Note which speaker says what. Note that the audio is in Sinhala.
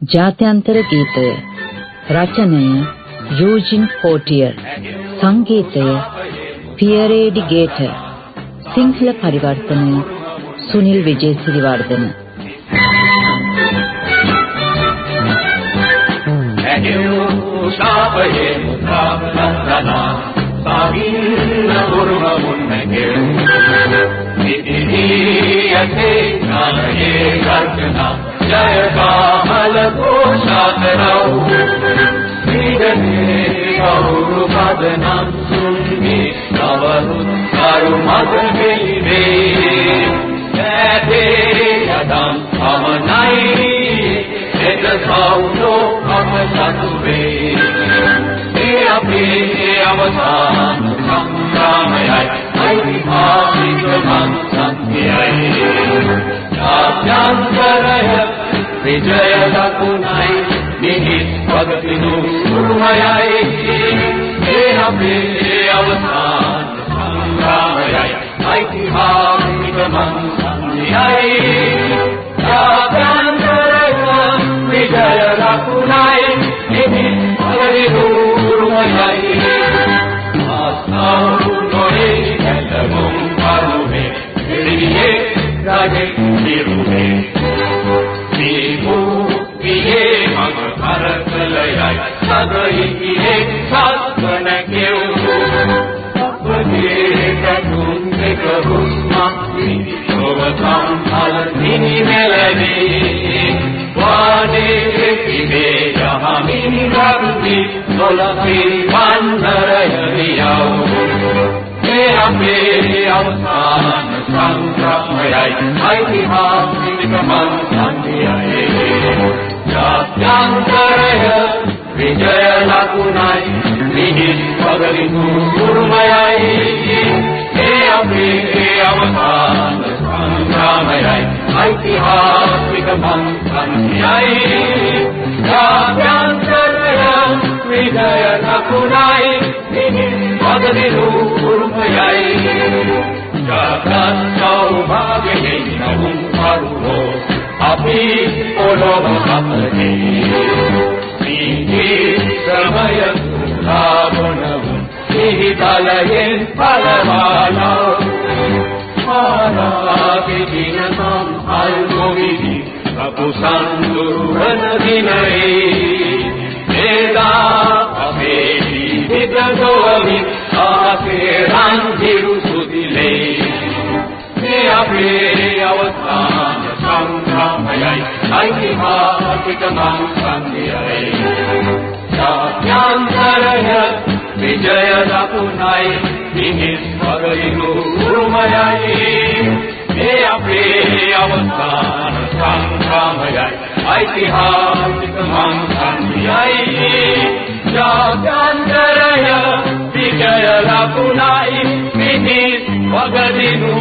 Speaker 1: ජාත්‍යන්තර ගීතය. රචනය යූජින් පෝටියර් සංගීතය පියරේඩි ගේටර්. සිංහල පරිවර්තනය සුනිල් විජේසිරිවර්ධන.
Speaker 2: ශාපයේ මුද්‍රාවලනා සාවින්න පුරුම මුන්නගේ නිතිහියතේ නායේ ගර්ජනා ජය කාමල කෝෂාතරව නිදනේ කවුරු පදනම් සුන්මි නවරුත් කරු මග මෙලිවේ ඇතේ යදම් අමනයි එද සෞනෝ අම සතු වේ ඒ දකුණයි නිහිත් පගතිනු සුරුමයයි ඒ අපේ අවසාන සංග්‍රාමයයි ඓතිහාසික මං සත්‍යයයි ආභ්‍යන්තරය විජය දකුණයි නිහිත් පගතිනු සුරුමයයි ආස්තාවු නොරේ ඇලමුම් කරුමේ. එළියේ රාජේ නිරුමේ. කරකලයයි සදයියේ සත්වන කෙව් අපගේ කතුන් එක හුස්මක් සෝවතම් හල නිනි මෙලදී වානේ පිබේ යහමිනි ගරුදි සොලපි වන්දරය වියව් මේ අපේ අවසාන සංග්‍රහයයි ඓතිහාසික මන් නිහිත් පගලිනු උරුමයයි මේ අපේ අවසාන සංග්‍රහයයි ඓතිහාසික මන් සම්පියයි ජාත්‍යන්තරය විජය ලකුණයි නිහිත් පගලිනු උරුමයයි ජාතන් සෞභාගයෙන් නවුම් කරුවෝ අපි ඔලොව අපේ සිහි බලයෙන් පලවාලා මානාගේ දිනනම් අල්ගොවිදි කපුසන්දුරන දිනයේ එදා අපේ ජීවිතගොවමින් ආසේ රන්දිරු සුදිලේ මේ අපේ අවසාන සංග්‍රාමයයි ඓතිහාසික මං සන්ධියයි ජාත්‍යන්තරය විජය දකුණයි මිනිස් වගයිනු උරුමයයි. මේ අපේ අවසාන සංග්‍රාමයයි ඓතිහාසික මං සන්ධියයි ජාත්‍යන්තරය විජය ලකුණයි මිනිස් වගදිනු